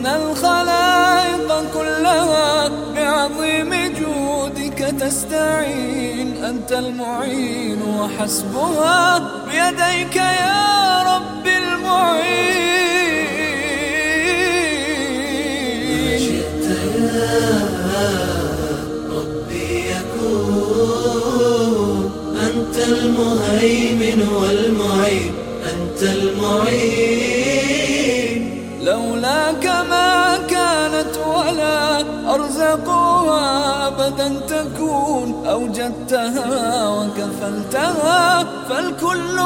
إن الخلائق كلها بعظيم جودك تستعين أنت المعين وحسبها بيديك يا رب المعين. شئت يا ربي يكون أنت المهيمن والمعين أنت المعين. لولاك ما كانت ولا أرزقها أبدا تكون أوجدتها وكفلتها فالكل